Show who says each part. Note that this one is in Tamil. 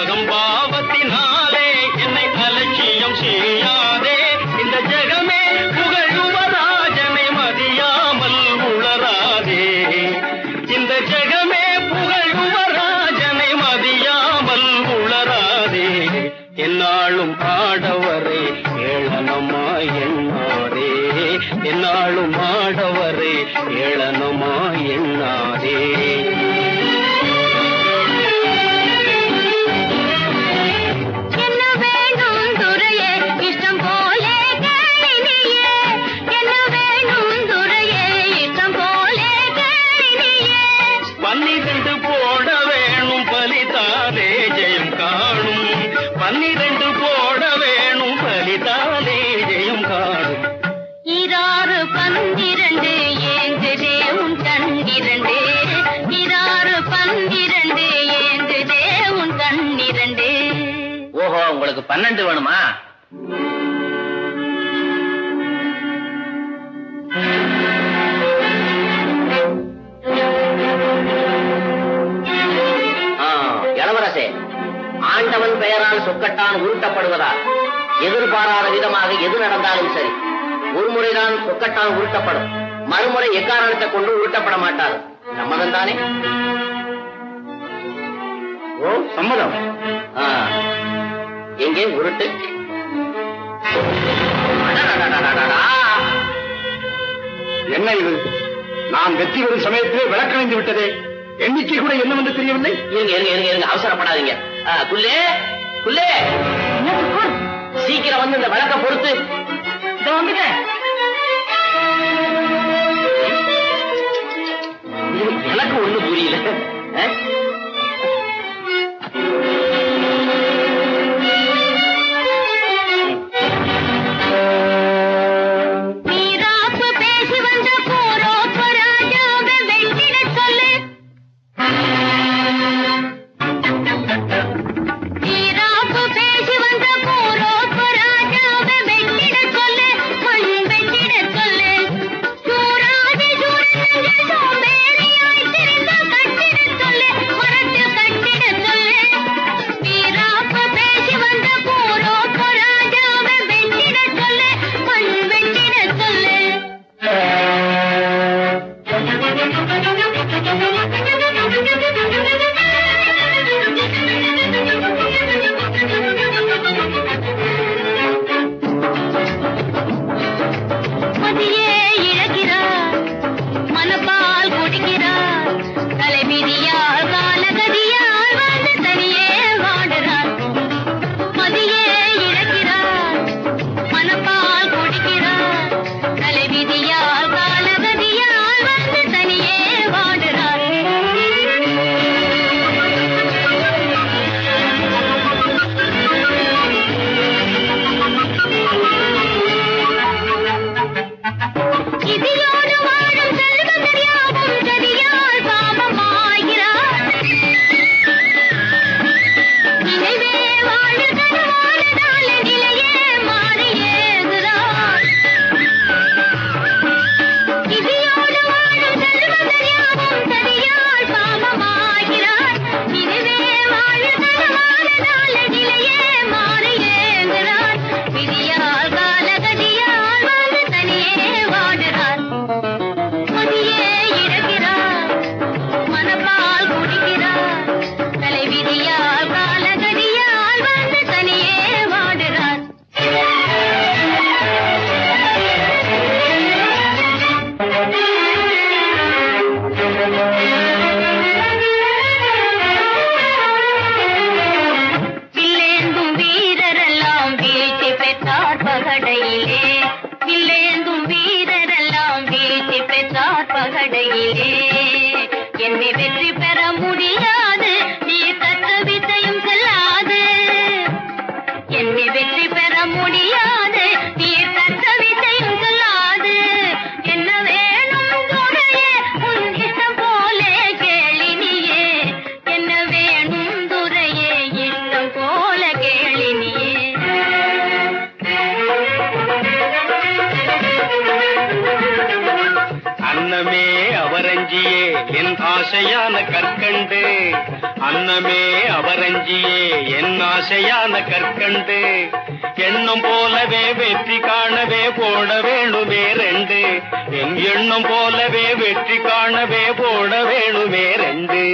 Speaker 1: அகம்பாவத்தினாலே என்னை அலட்சியம் செய்யாதே. இந்த ஜெகமே புகழுவராஜனை மதியாமல் உளராதே. இந்த ஜெகமே புகழுவராஜனை மதியாமல் உளராதே. என்னாலும்
Speaker 2: பாடவர் உனக்கு பன்னெண்டு வேணுமா? இளவரசே ஆண்டவன் பெயரால் சொக்கட்டான் உருட்டப்படுவதா? எதிர்பாராத விதமாக எது நடந்தாலும் சரி. ஒருமுறைதான் சொக்கட்டான் உருட்டப்படும். மறுமுறை எக்காரணத்தை கொண்டு உருட்டப்பட மாட்டார் சம்மதம் தானே ஓ சம்மதம். ஆஹ் ஒரே உருட்டு.
Speaker 1: என்ன இது? நான் வெற்றி வரும் சமயத்திலே விளக்கணிந்து விட்டதே. எண்ணிக்கை கூட என்னவென்று தெரியவில்லை?
Speaker 2: இருங்க அவசரப்படாதீங்க. குள்ளே குள்ளே சீக்கிரம் வந்து இந்த விளக்க பொறுத்து. வந்துட்டேன்.
Speaker 3: பகடையிலே என்னை வெற்றி பெற
Speaker 4: முடிய ஆசையான கற்கண்டு. அன்னமே அவரஞ்சியே என் ஆசையான கற்கண்டு. எண்ணம் போலவே வெற்றி காணவே போட வேணுமே ரெண்டு. என் எண்ணம் போலவே வெற்றி காணவே போட வேணுமே ரெண்டு.